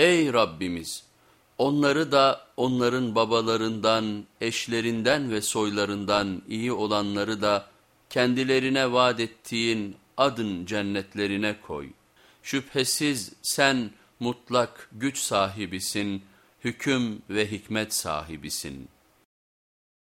Ey Rabbimiz! Onları da onların babalarından, eşlerinden ve soylarından iyi olanları da kendilerine vaat ettiğin adın cennetlerine koy. Şüphesiz sen mutlak güç sahibisin, hüküm ve hikmet sahibisin.''